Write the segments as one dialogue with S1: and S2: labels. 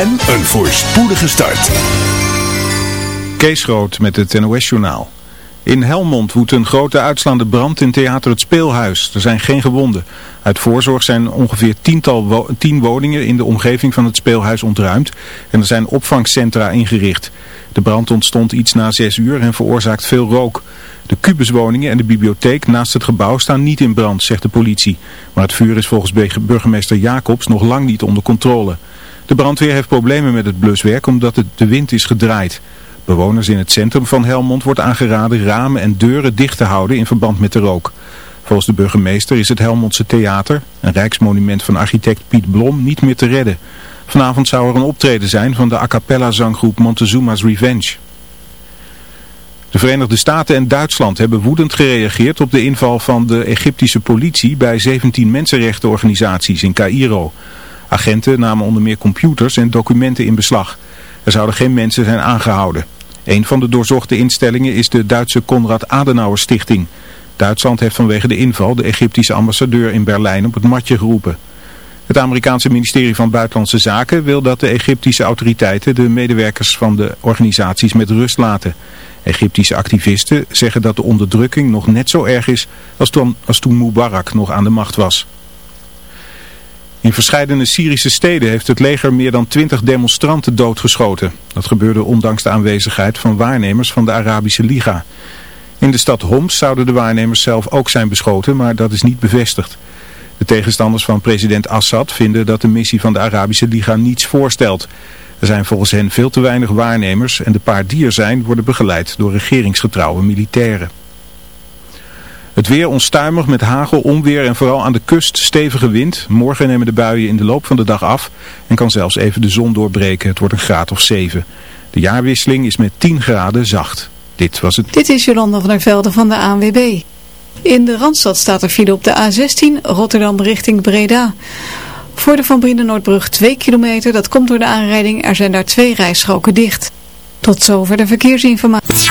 S1: en een voorspoedige start.
S2: Kees Groot met het NOS-journaal. In Helmond woedt een grote uitslaande brand in theater Het Speelhuis. Er zijn geen gewonden. Uit voorzorg zijn ongeveer tiental tien woningen in de omgeving van het speelhuis ontruimd en er zijn opvangcentra ingericht. De brand ontstond iets na zes uur en veroorzaakt veel rook. De kubuswoningen en de bibliotheek naast het gebouw staan niet in brand, zegt de politie. Maar het vuur is volgens burgemeester Jacobs nog lang niet onder controle. De brandweer heeft problemen met het bluswerk omdat het de wind is gedraaid. Bewoners in het centrum van Helmond wordt aangeraden ramen en deuren dicht te houden in verband met de rook. Volgens de burgemeester is het Helmondse Theater, een rijksmonument van architect Piet Blom, niet meer te redden. Vanavond zou er een optreden zijn van de a cappella zanggroep Montezuma's Revenge. De Verenigde Staten en Duitsland hebben woedend gereageerd op de inval van de Egyptische politie bij 17 mensenrechtenorganisaties in Cairo. Agenten namen onder meer computers en documenten in beslag. Er zouden geen mensen zijn aangehouden. Een van de doorzochte instellingen is de Duitse Konrad Adenauer Stichting. Duitsland heeft vanwege de inval de Egyptische ambassadeur in Berlijn op het matje geroepen. Het Amerikaanse ministerie van Buitenlandse Zaken wil dat de Egyptische autoriteiten de medewerkers van de organisaties met rust laten. Egyptische activisten zeggen dat de onderdrukking nog net zo erg is als toen, als toen Mubarak nog aan de macht was. In verscheidene Syrische steden heeft het leger meer dan twintig demonstranten doodgeschoten. Dat gebeurde ondanks de aanwezigheid van waarnemers van de Arabische Liga. In de stad Homs zouden de waarnemers zelf ook zijn beschoten, maar dat is niet bevestigd. De tegenstanders van president Assad vinden dat de missie van de Arabische Liga niets voorstelt. Er zijn volgens hen veel te weinig waarnemers en de paar die er zijn worden begeleid door regeringsgetrouwe militairen. Weer onstuimig met hagel, onweer en vooral aan de kust stevige wind. Morgen nemen de buien in de loop van de dag af en kan zelfs even de zon doorbreken. Het wordt een graad of 7. De jaarwisseling is met 10 graden zacht. Dit was het.
S3: Dit is Jolanda van der Velde van de ANWB. In de Randstad staat er file op de A16 Rotterdam richting Breda. Voor de Van Brienenoordbrug 2 kilometer, dat komt door de aanrijding. Er zijn daar twee rijstroken dicht. Tot zover de verkeersinformatie.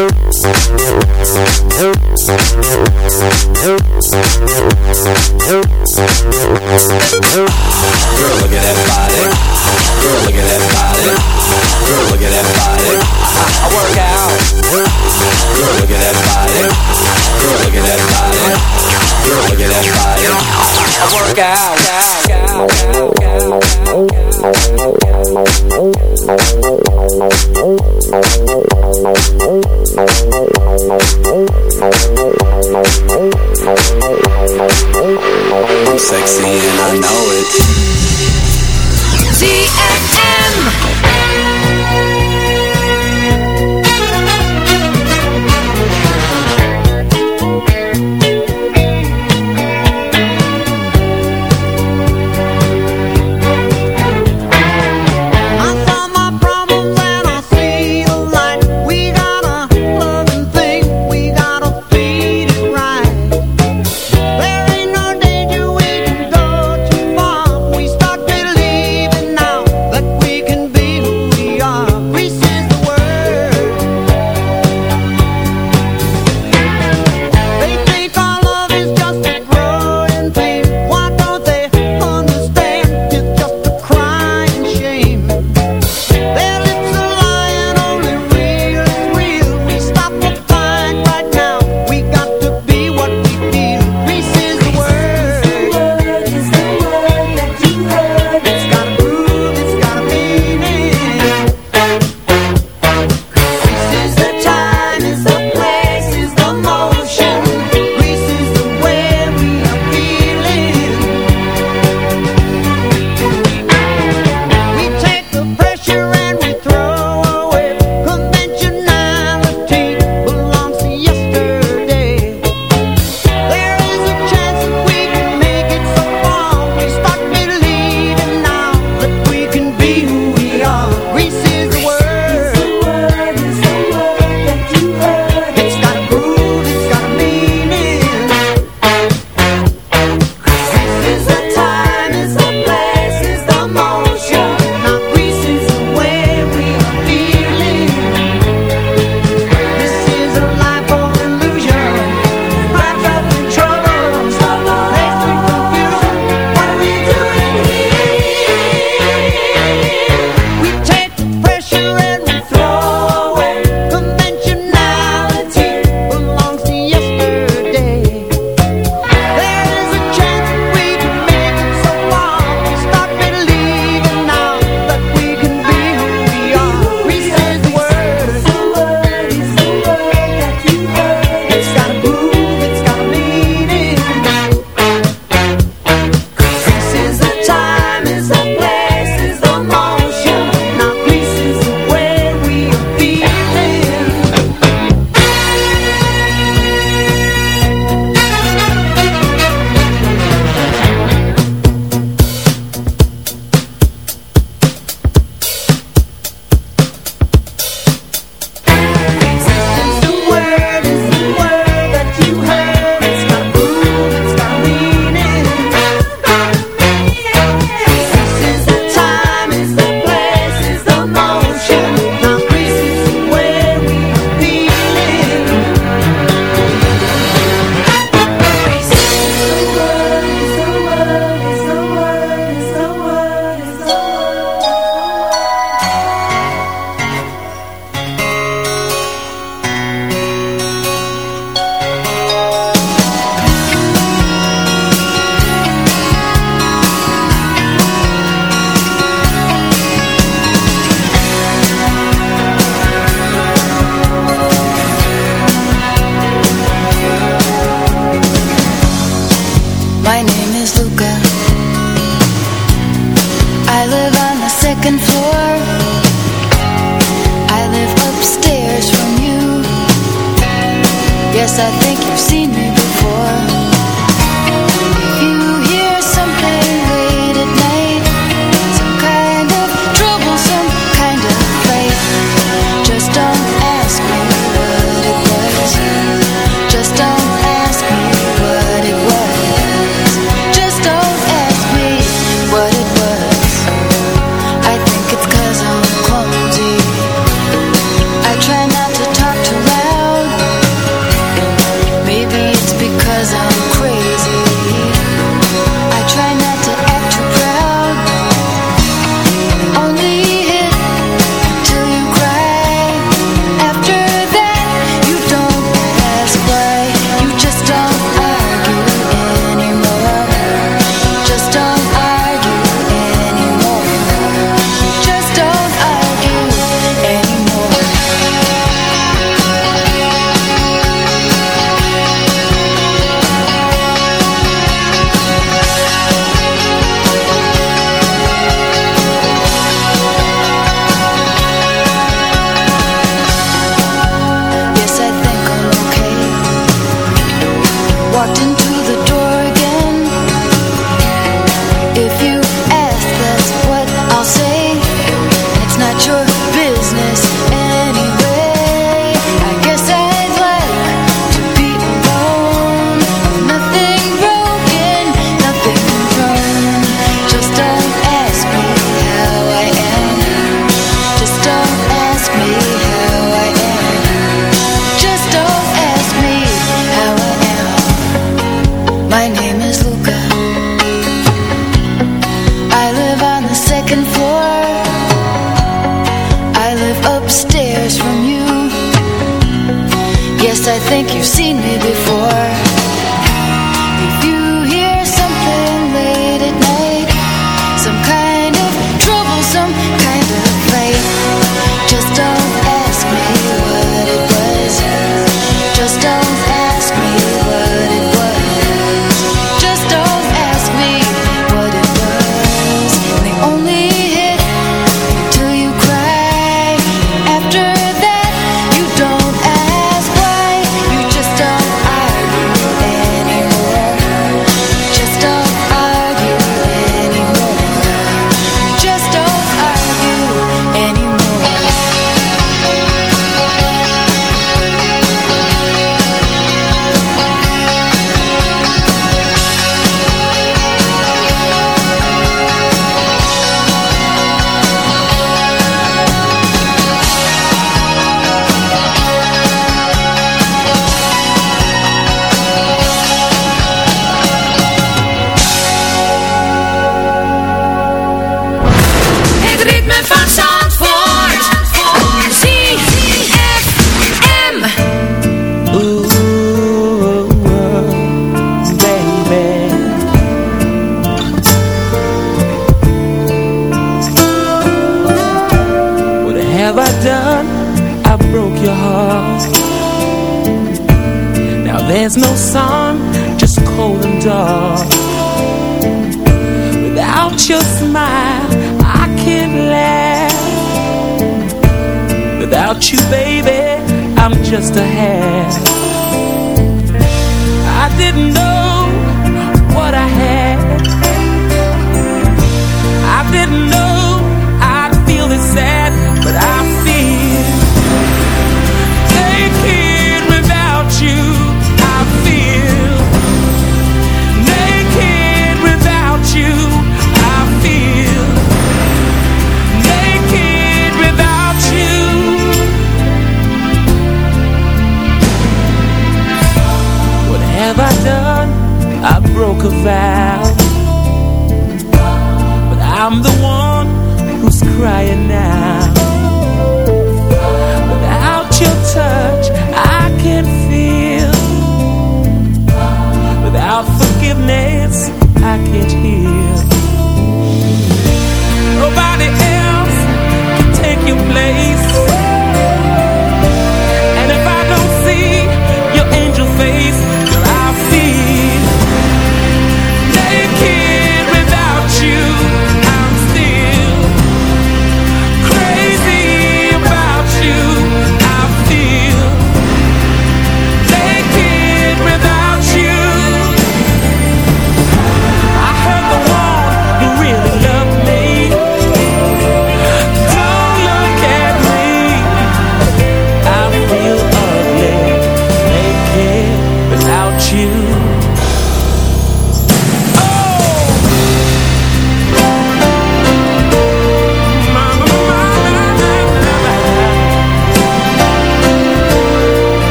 S4: look
S5: of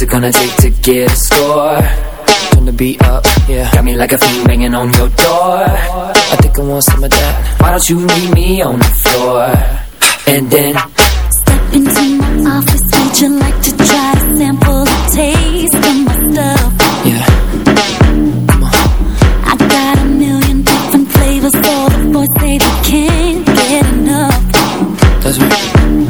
S6: What's it gonna take to get a score? Turn the beat up, yeah. Got me like a fiend banging on your door. I think I want some of that. Why don't you meet me on the floor? And then
S7: Step into my office Would you like to try a sample a taste of my stuff?
S6: Yeah. Come on.
S7: I got a million different flavors So the boys say they can't get enough.
S6: That's right.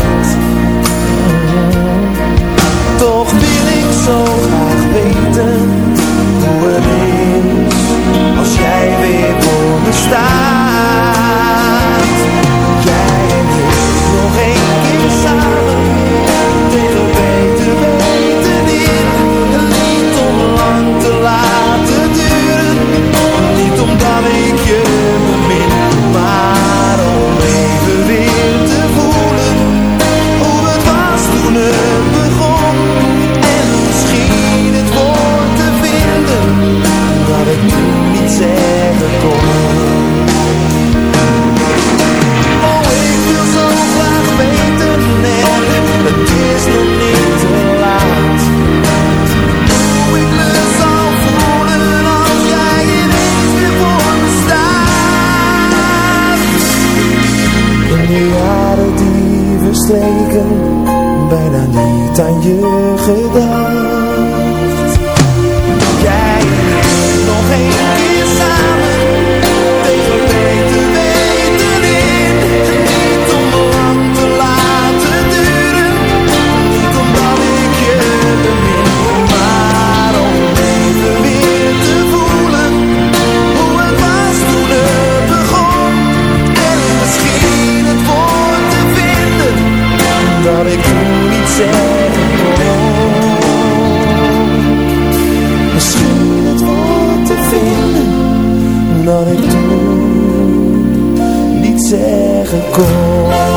S6: aan je gedaan. wat ik toen niet zeggen kon.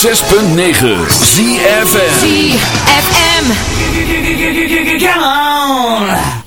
S1: 106.9 ZFM
S8: ZFM
S1: Come on.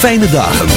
S1: Fijne dagen.